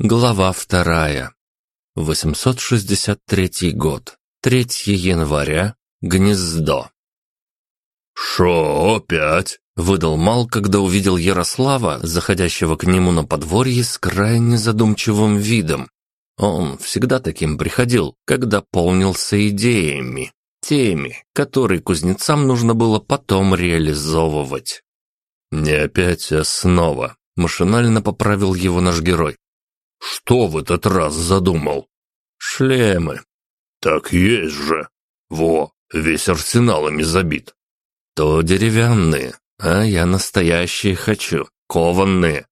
Глава вторая. 863 год. 3 января. Гнездо. «Шо опять?» — выдал Мал, когда увидел Ярослава, заходящего к нему на подворье с крайне задумчивым видом. Он всегда таким приходил, когда полнился идеями, теми, которые кузнецам нужно было потом реализовывать. «Не опять, а снова», — машинально поправил его наш герой. «Что в этот раз задумал?» «Шлемы». «Так есть же. Во, весь арсенал ими забит». «То деревянные, а я настоящие хочу, кованные».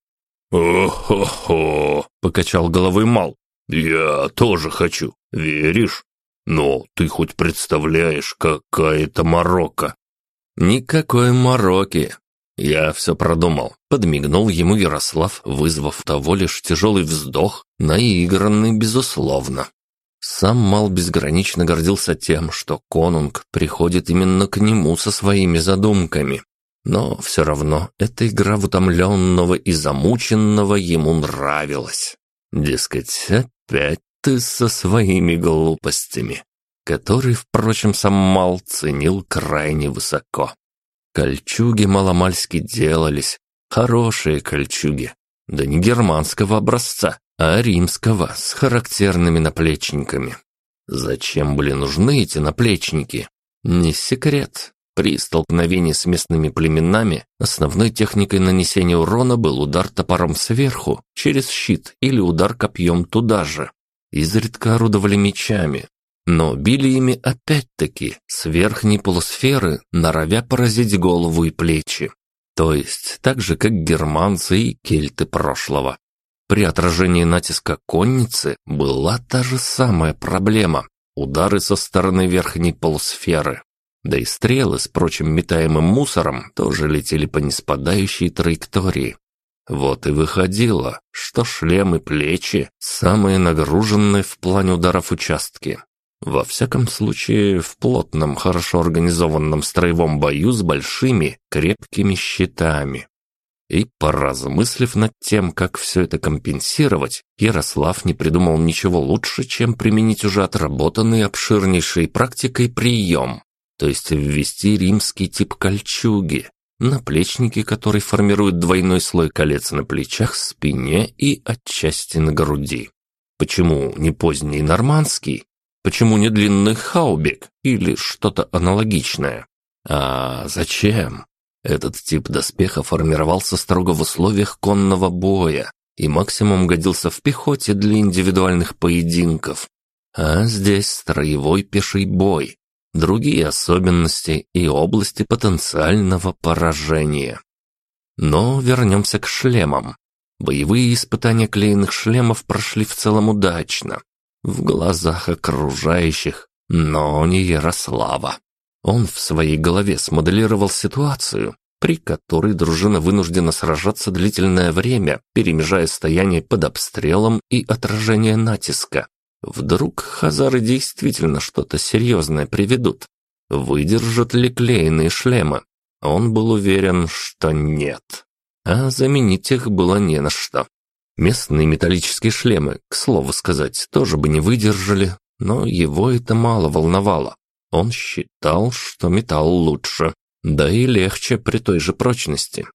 «О-хо-хо», — покачал головой Мал. «Я тоже хочу, веришь? Но ты хоть представляешь, какая это морока?» «Никакой мороки. Я все продумал. Подмигнул ему Ярослав, вызвав того лишь тяжелый вздох, наигранный, безусловно. Сам Мал безгранично гордился тем, что конунг приходит именно к нему со своими задумками. Но все равно эта игра в утомленного и замученного ему нравилась. Дескать, опять ты со своими глупостями, которые, впрочем, сам Мал ценил крайне высоко. Кольчуги маломальски делались, хорошие кольчуги, да не германского образца, а римского с характерными наплечниками. Зачем были нужны эти наплечники? Не секрет. При столкновении с местными племенами основной техникой нанесения урона был удар топором сверху, через щит или удар копьем туда же. Изредка орудовали мечами, но били ими опять-таки с верхней полусферы, норовя поразить голову и плечи. То есть так же, как германцы и кельты прошлого. При отражении натиска конницы была та же самая проблема – удары со стороны верхней полусферы. Да и стрелы с прочим метаемым мусором тоже летели по неспадающей траектории. Вот и выходило, что шлем и плечи – самые нагруженные в плане ударов участки. Во всяком случае, в плотном, хорошо организованном строевом бою с большими, крепкими щитами. И, поразмыслив над тем, как все это компенсировать, Ярослав не придумал ничего лучше, чем применить уже отработанный обширнейшей практикой прием, то есть ввести римский тип кольчуги, наплечники, который формирует двойной слой колец на плечах, спине и отчасти на груди. Почему не поздний нормандский? Почему не длинный хаубик или что-то аналогичное? А зачем? Этот тип доспеха формировался строго в условиях конного боя и максимум годился в пехоте для индивидуальных поединков. А здесь строевой пеший бой, другие особенности и области потенциального поражения. Но вернемся к шлемам. Боевые испытания клеенных шлемов прошли в целом удачно в глазах окружающих, но не Ярослава. Он в своей голове смоделировал ситуацию, при которой дружина вынуждена сражаться длительное время, перемежая стояние под обстрелом и отражение натиска. Вдруг хазары действительно что-то серьезное приведут? Выдержат ли клееные шлемы? Он был уверен, что нет. А заменить их было не на что. Местные металлические шлемы, к слову сказать, тоже бы не выдержали, но его это мало волновало. Он считал, что металл лучше, да и легче при той же прочности.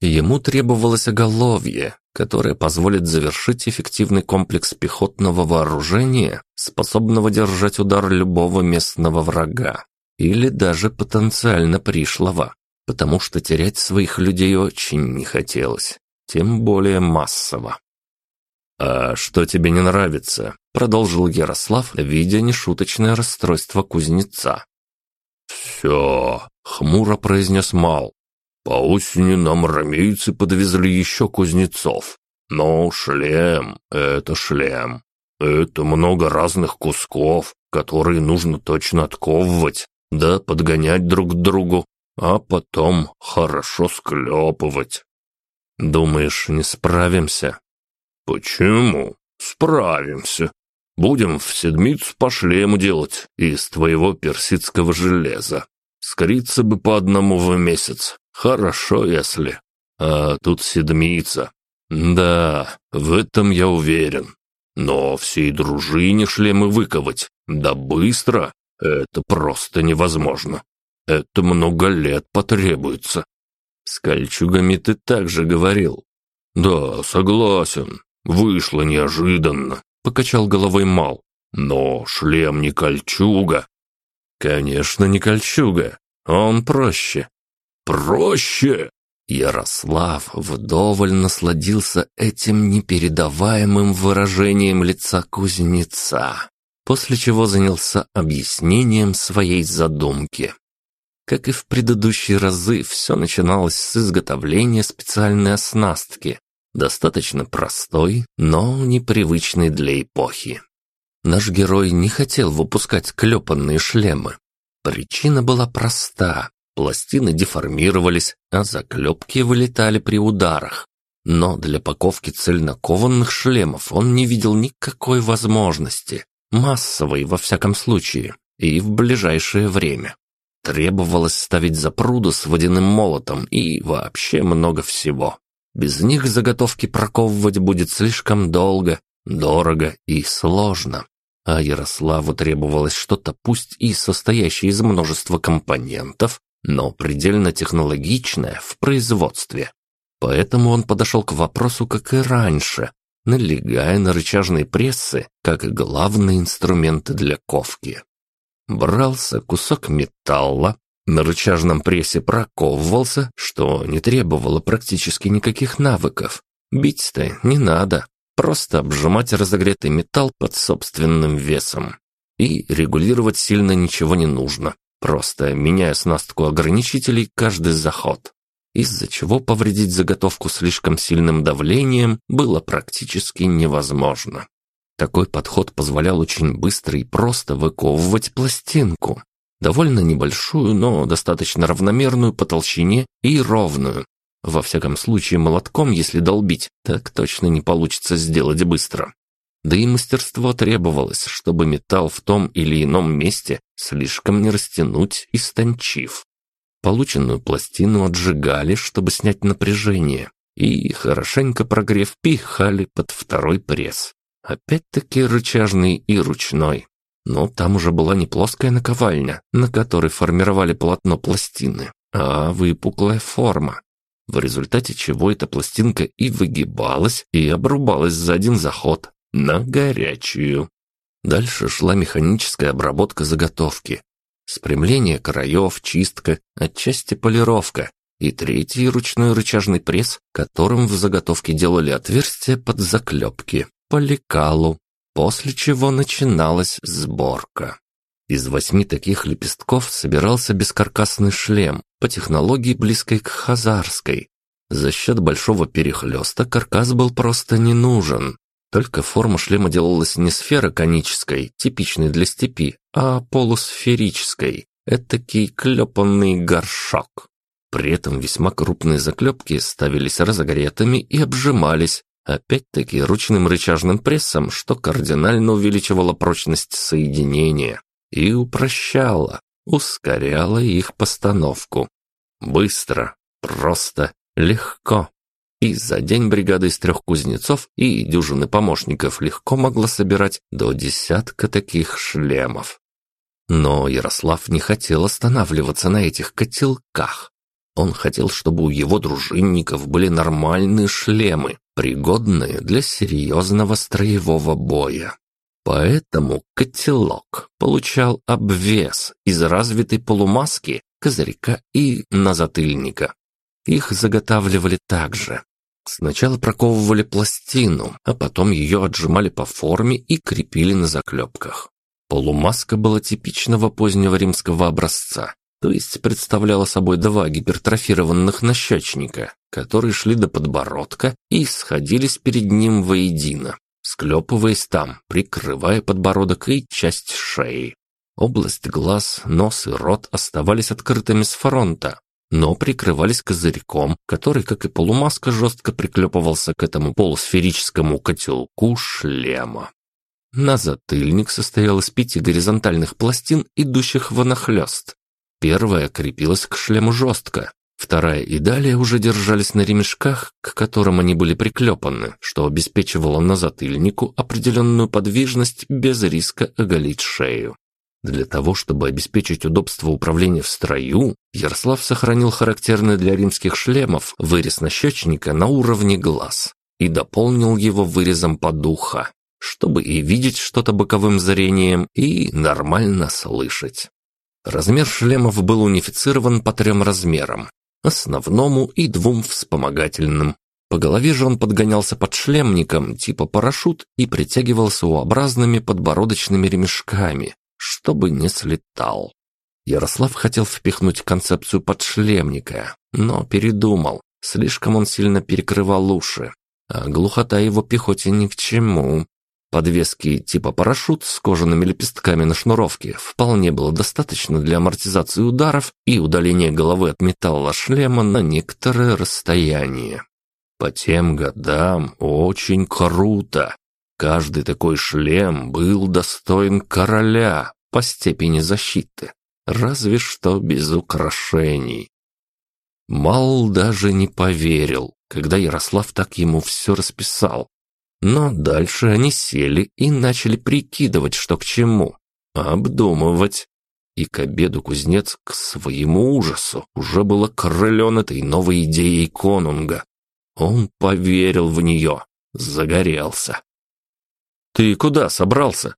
Ему требовалось оголовье, которое позволит завершить эффективный комплекс пехотного вооружения, способного держать удар любого местного врага, или даже потенциально пришлого, потому что терять своих людей очень не хотелось, тем более массово. «А что тебе не нравится?» — продолжил Ярослав, видя нешуточное расстройство кузнеца. «Все», — хмуро произнес Мал. «По осени нам ромейцы подвезли еще кузнецов. Но шлем — это шлем. Это много разных кусков, которые нужно точно отковывать, да подгонять друг к другу, а потом хорошо склепывать». «Думаешь, не справимся?» «Почему? Справимся. Будем в седмицу по шлему делать из твоего персидского железа. Скриться бы по одному в месяц. Хорошо, если. А тут седмица. Да, в этом я уверен. Но всей дружине шлемы выковать, да быстро, это просто невозможно. Это много лет потребуется. С кольчугами ты также говорил. Да, согласен. Вышло неожиданно, покачал головой Мал. Но шлем не кольчуга. Конечно, не кольчуга. Он проще. Проще? Ярослав вдоволь насладился этим непередаваемым выражением лица кузнеца, после чего занялся объяснением своей задумки. Как и в предыдущие разы, все начиналось с изготовления специальной оснастки, достаточно простой, но непривычной для эпохи. Наш герой не хотел выпускать клепанные шлемы. Причина была проста. Пластины деформировались, а заклепки вылетали при ударах. Но для паковки цельнокованных шлемов он не видел никакой возможности, массовой во всяком случае, и в ближайшее время. Требовалось ставить запруду с водяным молотом и вообще много всего. Без них заготовки проковывать будет слишком долго, дорого и сложно. А Ярославу требовалось что-то пусть и состоящее из множества компонентов, но предельно технологичное в производстве. Поэтому он подошел к вопросу, как и раньше, налегая на рычажные прессы, как главные инструменты для ковки. Брался кусок металла, на рычажном прессе проковывался, что не требовало практически никаких навыков. Бить-то не надо, просто обжимать разогретый металл под собственным весом. И регулировать сильно ничего не нужно просто меняя снастку ограничителей каждый заход, из-за чего повредить заготовку слишком сильным давлением было практически невозможно. Такой подход позволял очень быстро и просто выковывать пластинку, довольно небольшую, но достаточно равномерную по толщине и ровную. Во всяком случае, молотком, если долбить, так точно не получится сделать быстро. Да и мастерство требовалось, чтобы металл в том или ином месте слишком не растянуть, истончив. Полученную пластину отжигали, чтобы снять напряжение, и, хорошенько прогрев, пихали под второй пресс. Опять-таки рычажный и ручной. Но там уже была не плоская наковальня, на которой формировали полотно пластины, а выпуклая форма, в результате чего эта пластинка и выгибалась, и обрубалась за один заход, на горячую. Дальше шла механическая обработка заготовки. Спрямление краев, чистка, отчасти полировка. И третий ручной рычажный пресс, которым в заготовке делали отверстия под заклепки, по лекалу, после чего начиналась сборка. Из восьми таких лепестков собирался бескаркасный шлем по технологии близкой к хазарской. За счет большого перехлеста каркас был просто не нужен, только форма шлема делалась не сфероконической, типичной для степи, а полусферической, этакий клепанный горшок. При этом весьма крупные заклепки ставились разогретыми и обжимались, опять-таки ручным рычажным прессом, что кардинально увеличивало прочность соединения и упрощало, ускоряло их постановку. Быстро, просто, легко. И за день бригада из трех кузнецов и дюжины помощников легко могла собирать до десятка таких шлемов. Но Ярослав не хотел останавливаться на этих котелках. Он хотел, чтобы у его дружинников были нормальные шлемы, пригодные для серьезного строевого боя. Поэтому котелок получал обвес из развитой полумаски, козырька и назатыльника. Их заготавливали так же. Сначала проковывали пластину, а потом ее отжимали по форме и крепили на заклепках. Полумаска была типичного позднего римского образца, то есть представляла собой два гипертрофированных нащечника, которые шли до подбородка и сходились перед ним воедино, склепываясь там, прикрывая подбородок и часть шеи. Область глаз, нос и рот оставались открытыми с фронта, но прикрывались козырьком, который, как и полумаска, жестко приклепывался к этому полусферическому котелку шлема. На затыльник состоял из пяти горизонтальных пластин, идущих в анахлёст. Первая крепилась к шлему жестко, Вторая и далее уже держались на ремешках, к которым они были приклепаны, что обеспечивало на затыльнику определенную подвижность без риска оголить шею. Для того, чтобы обеспечить удобство управления в строю, Ярослав сохранил характерный для римских шлемов вырез нащечника на уровне глаз и дополнил его вырезом под ухо, чтобы и видеть что-то боковым зрением, и нормально слышать. Размер шлемов был унифицирован по трем размерам – основному и двум вспомогательным. По голове же он подгонялся под шлемником типа парашют и притягивался U-образными подбородочными ремешками, чтобы не слетал. Ярослав хотел впихнуть концепцию подшлемника, но передумал. Слишком он сильно перекрывал уши, а глухота его пехоте ни к чему. Подвески типа парашют с кожаными лепестками на шнуровке вполне было достаточно для амортизации ударов и удаления головы от металла шлема на некоторое расстояние. По тем годам очень круто. Каждый такой шлем был достоин короля по степени защиты, разве что без украшений. Мал даже не поверил, когда Ярослав так ему все расписал. Но дальше они сели и начали прикидывать, что к чему, обдумывать. И к обеду кузнец к своему ужасу уже был окрылен этой новой идеей конунга. Он поверил в нее, загорелся. «Ты куда собрался?»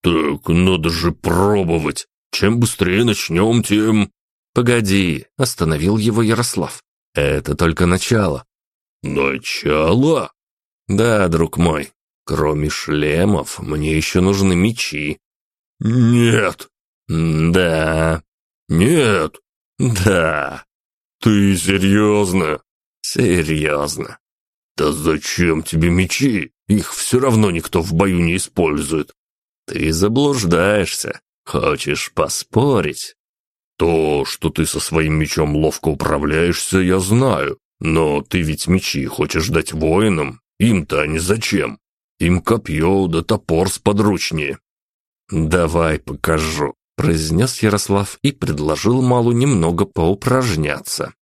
«Так надо же пробовать. Чем быстрее начнем, тем...» «Погоди», — остановил его Ярослав. «Это только начало». «Начало?» «Да, друг мой. Кроме шлемов, мне еще нужны мечи». «Нет». «Да». «Нет». «Да». «Ты серьезно?» «Серьезно». «Да зачем тебе мечи? Их все равно никто в бою не использует». «Ты заблуждаешься. Хочешь поспорить?» «То, что ты со своим мечом ловко управляешься, я знаю. Но ты ведь мечи хочешь дать воинам. Им-то они зачем? Им копье да топор сподручнее». «Давай покажу», — произнес Ярослав и предложил Малу немного поупражняться.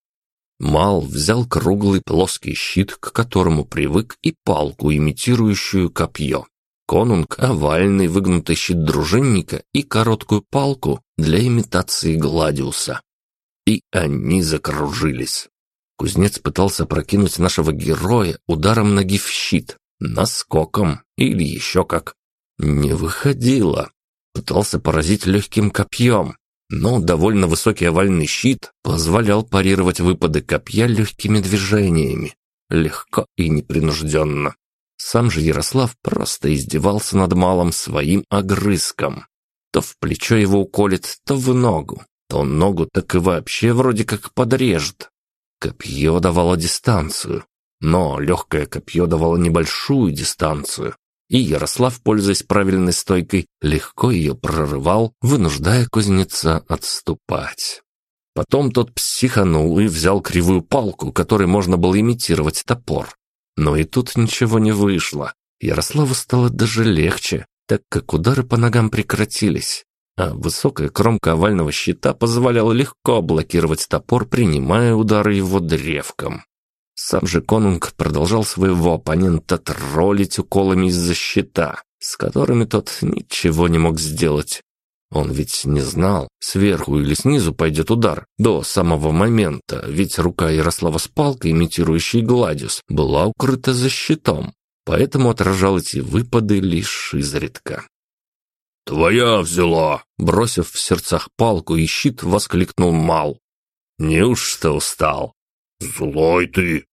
Мал взял круглый плоский щит, к которому привык, и палку, имитирующую копье. Конунг – овальный выгнутый щит дружинника и короткую палку для имитации Гладиуса. И они закружились. Кузнец пытался прокинуть нашего героя ударом ноги в щит, наскоком или еще как. Не выходило. Пытался поразить легким копьем, но довольно высокий овальный щит позволял парировать выпады копья легкими движениями, легко и непринужденно. Сам же Ярослав просто издевался над малым своим огрызком. То в плечо его уколет, то в ногу, то ногу так и вообще вроде как подрежет. Копье давало дистанцию, но легкое копье давало небольшую дистанцию, и Ярослав, пользуясь правильной стойкой, легко ее прорывал, вынуждая кузнеца отступать. Потом тот психанул и взял кривую палку, которой можно было имитировать топор. Но и тут ничего не вышло. Ярославу стало даже легче, так как удары по ногам прекратились, а высокая кромка овального щита позволяла легко блокировать топор, принимая удары его древком. Сам же конунг продолжал своего оппонента троллить уколами из-за щита, с которыми тот ничего не мог сделать. Он ведь не знал, сверху или снизу пойдет удар, до самого момента, ведь рука Ярослава с палкой, имитирующей гладиус, была укрыта за щитом, поэтому отражал эти выпады лишь изредка. «Твоя взяла!» Бросив в сердцах палку и щит, воскликнул Мал. «Неужто устал?» «Злой ты!»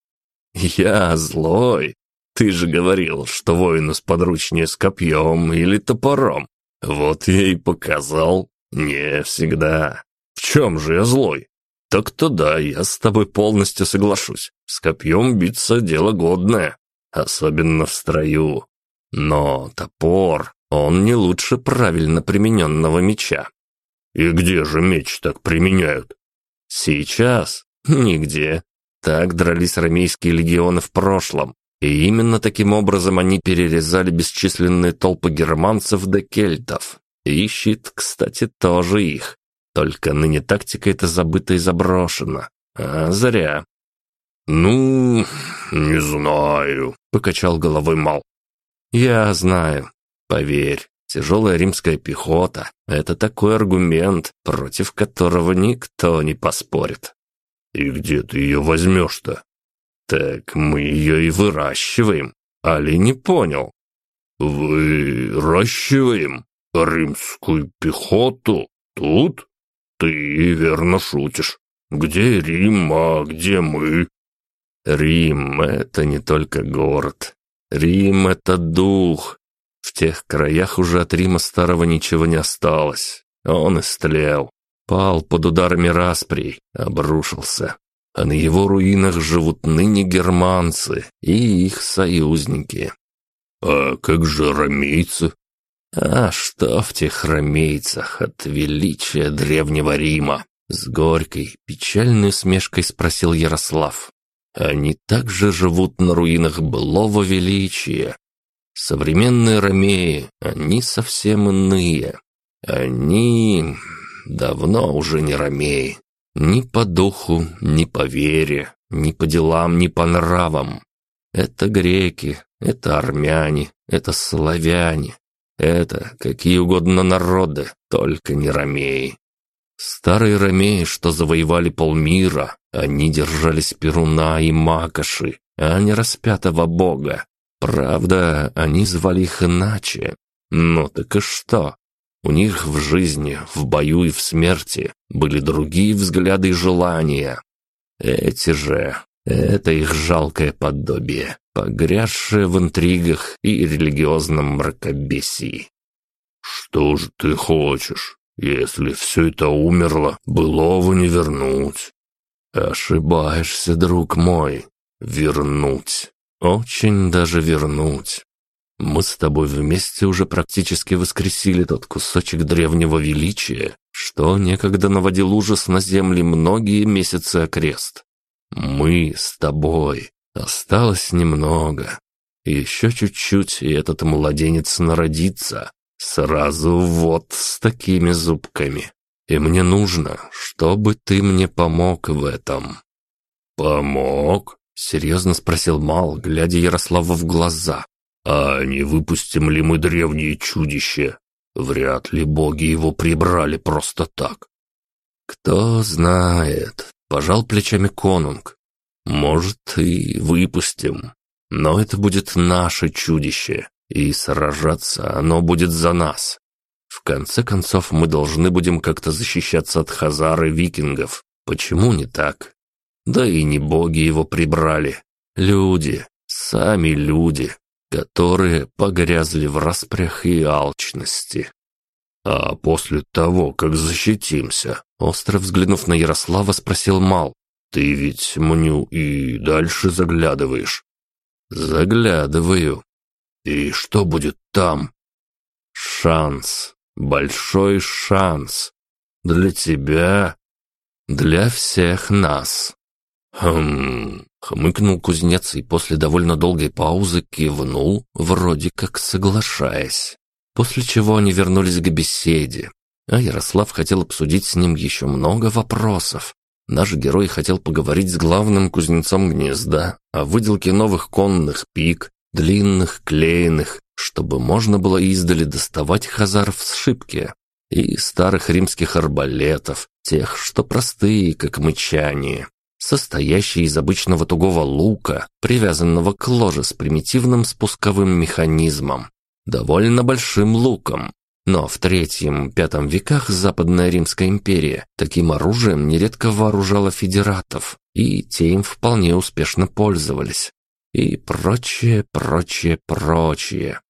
«Я злой? Ты же говорил, что воину сподручнее с копьем или топором. Вот я и показал. Не всегда. В чем же я злой? Так-то да, я с тобой полностью соглашусь. С копьем биться дело годное, особенно в строю. Но топор, он не лучше правильно примененного меча. И где же меч так применяют? Сейчас? Нигде. Так дрались ромейские легионы в прошлом, и именно таким образом они перерезали бесчисленные толпы германцев до кельтов. И щит, кстати, тоже их. Только ныне тактика эта забыта и заброшена, А зря. «Ну, не знаю», — покачал головой Мал. «Я знаю. Поверь, тяжелая римская пехота — это такой аргумент, против которого никто не поспорит». «И где ты ее возьмешь-то?» «Так мы ее и выращиваем. Али не понял?» «Выращиваем римскую пехоту тут? Ты верно шутишь. Где Рим, а где мы?» Рим — это не только город. Рим — это дух. В тех краях уже от Рима старого ничего не осталось. Он истлел, пал под ударами расприй, обрушился. А на его руинах живут ныне германцы и их союзники. «А как же ромейцы?» «А что в тех ромейцах от величия древнего Рима?» С горькой, печальной смешкой спросил Ярослав. Они также живут на руинах былого величия. Современные ромеи, они совсем иные. Они давно уже не ромеи. Ни по духу, ни по вере, ни по делам, ни по нравам. Это греки, это армяне, это славяне, это какие угодно народы, только не ромеи. Старые ромеи, что завоевали полмира, они держались Перуна и Макоши, а не распятого бога. Правда, они звали их иначе. Ну так и что? У них в жизни, в бою и в смерти были другие взгляды и желания. Эти же, это их жалкое подобие, погрязшее в интригах и религиозном мракобесии. «Что же ты хочешь?» Если все это умерло, былого не вернуть. Ошибаешься, друг мой. Вернуть. Очень даже вернуть. Мы с тобой вместе уже практически воскресили тот кусочек древнего величия, что некогда наводил ужас на земли многие месяцы окрест. Мы с тобой. Осталось немного. Еще чуть-чуть, и этот младенец народится. Сразу вот с такими зубками. И мне нужно, чтобы ты мне помог в этом». «Помог?» — серьезно спросил Мал, глядя Ярославу в глаза. «А не выпустим ли мы древние чудища? Вряд ли боги его прибрали просто так». «Кто знает», — пожал плечами конунг. «Может, и выпустим. Но это будет наше чудище, и сражаться оно будет за нас. В конце концов, мы должны будем как-то защищаться от хазар и викингов. Почему не так? Да и не боги его прибрали. Люди, сами люди, которые погрязли в распрях и алчности. А после того, как защитимся, остро взглянув на Ярослава, спросил Мал, «Ты ведь мню и дальше заглядываешь?» «Заглядываю», и что будет там? Шанс. Большой шанс. Для тебя. Для всех нас. Хм... Хмыкнул кузнец и после довольно долгой паузы кивнул, вроде как соглашаясь. После чего они вернулись к беседе, а Ярослав хотел обсудить с ним еще много вопросов. Наш герой хотел поговорить с главным кузнецом гнезда о выделке новых конных пик, длинных, клеенных, чтобы можно было издали доставать хазаров с шибки, и старых римских арбалетов, тех, что простые, как мычание, состоящие из обычного тугого лука, привязанного к ложе с примитивным спусковым механизмом, довольно большим луком. Но в третьем-пятом веках Западная Римская империя таким оружием нередко вооружала федератов, и те им вполне успешно пользовались и прочее, прочее, прочее.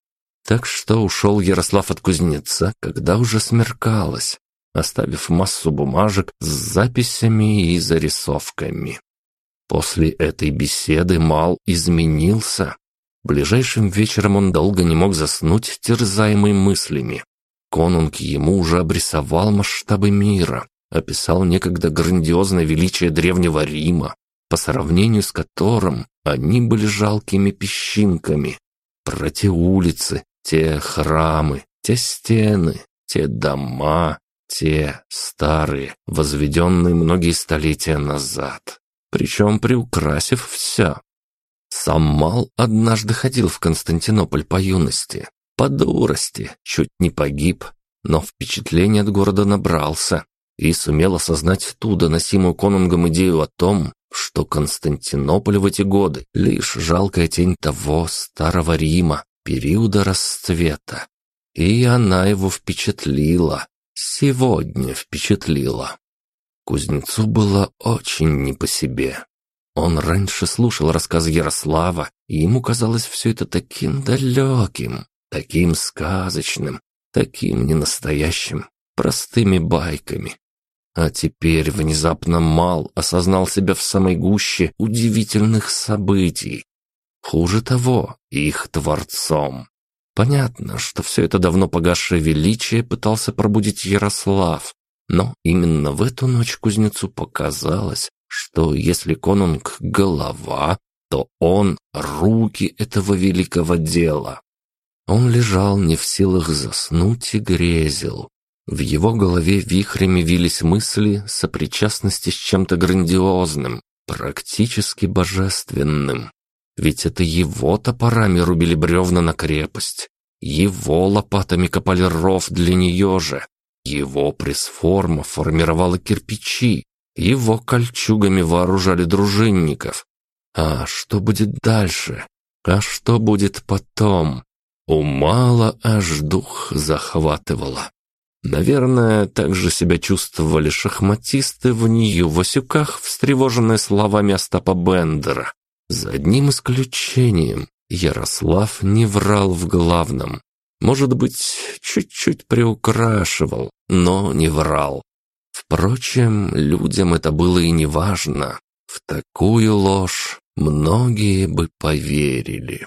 Так что ушел Ярослав от кузнеца, когда уже смеркалось, оставив массу бумажек с записями и зарисовками. После этой беседы Мал изменился. Ближайшим вечером он долго не мог заснуть, терзаемый мыслями. Конунг ему уже обрисовал масштабы мира, описал некогда грандиозное величие Древнего Рима, по сравнению с которым они были жалкими песчинками. Про те улицы, те храмы, те стены, те дома, Те старые, возведенные многие столетия назад. Причем приукрасив все. Сам Мал однажды ходил в Константинополь по юности. По дурости, чуть не погиб, но впечатление от города набрался и сумел осознать ту доносимую конунгом идею о том, что Константинополь в эти годы — лишь жалкая тень того старого Рима, периода расцвета. И она его впечатлила, сегодня впечатлила. Кузнецу было очень не по себе. Он раньше слушал рассказы Ярослава, и ему казалось все это таким далеким, таким сказочным, таким ненастоящим, простыми байками. А теперь внезапно Мал осознал себя в самой гуще удивительных событий. Хуже того, их творцом. Понятно, что все это давно погасшее величие пытался пробудить Ярослав, но именно в эту ночь кузнецу показалось, что если конунг — голова, то он — руки этого великого дела. Он лежал не в силах заснуть и грезил. В его голове вихрями вились мысли сопричастности с чем-то грандиозным, практически божественным. Ведь это его топорами рубили бревна на крепость, его лопатами копали ров для нее же, его пресс-форма формировала кирпичи, его кольчугами вооружали дружинников. А что будет дальше? А что будет потом? У мало аж дух захватывало. Наверное, так же себя чувствовали шахматисты в Нью-Васюках, встревоженные словами Остапа Бендера. За одним исключением, Ярослав не врал в главном. Может быть, чуть-чуть приукрашивал, но не врал. Впрочем, людям это было и не важно. В такую ложь многие бы поверили.